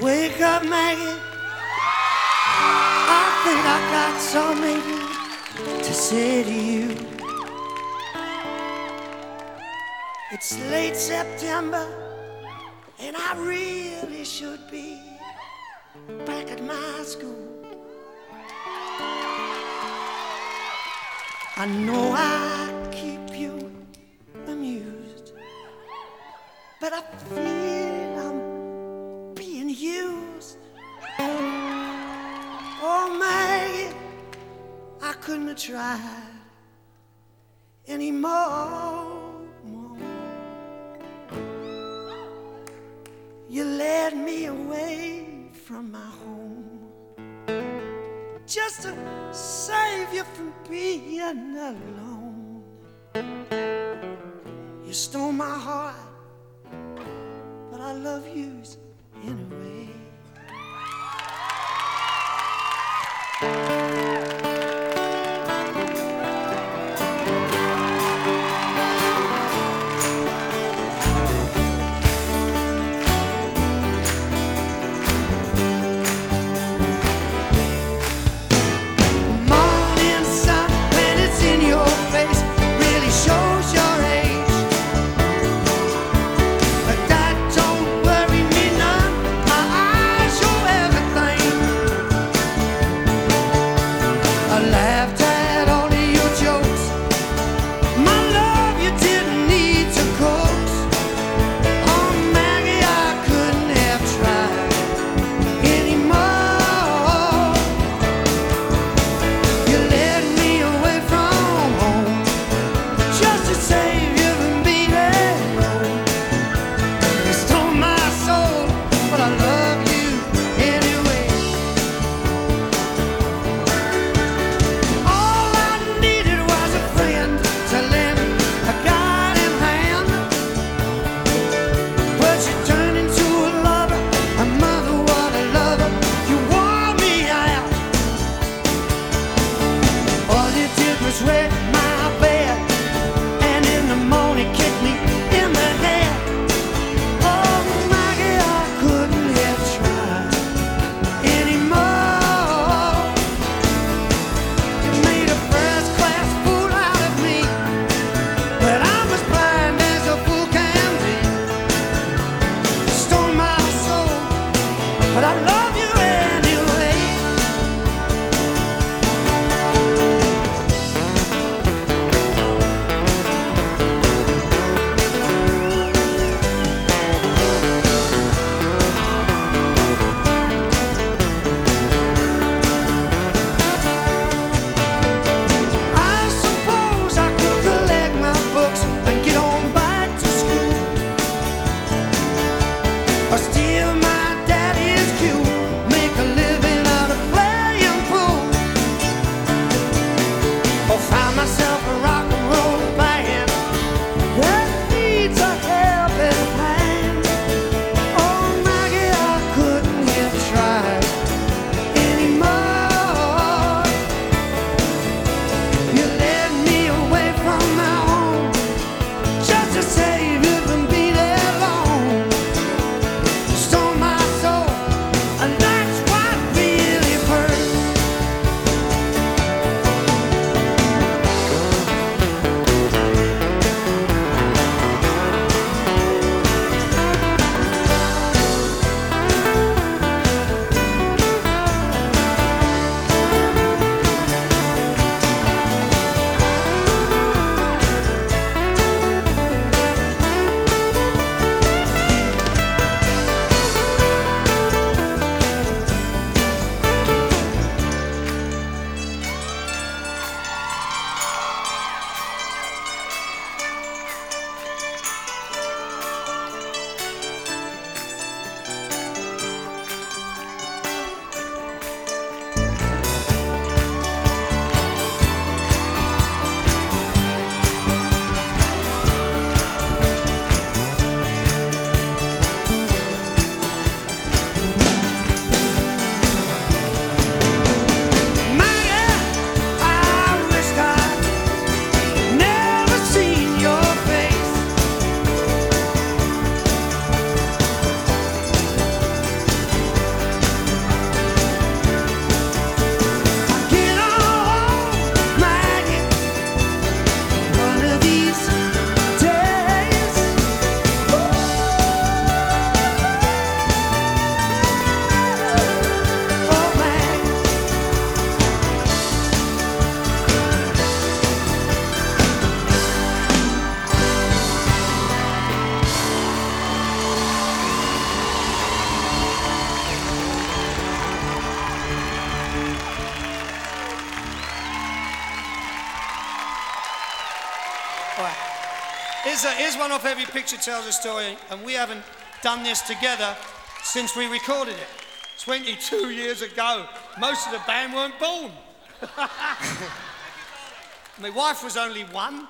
Wake up, Maggie. I think I got something to say to you. It's late September, and I really should be back at my school. I know I keep you amused, but I feel used. Oh, Maggie, I couldn't have tried anymore. You led me away from my home just to save you from being alone. You stole my heart, but I love you Mm-hmm. anyway. Morning Here's, a, here's one off Every Picture Tells a Story, and we haven't done this together since we recorded it 22 years ago. Most of the band weren't born. My wife was only one.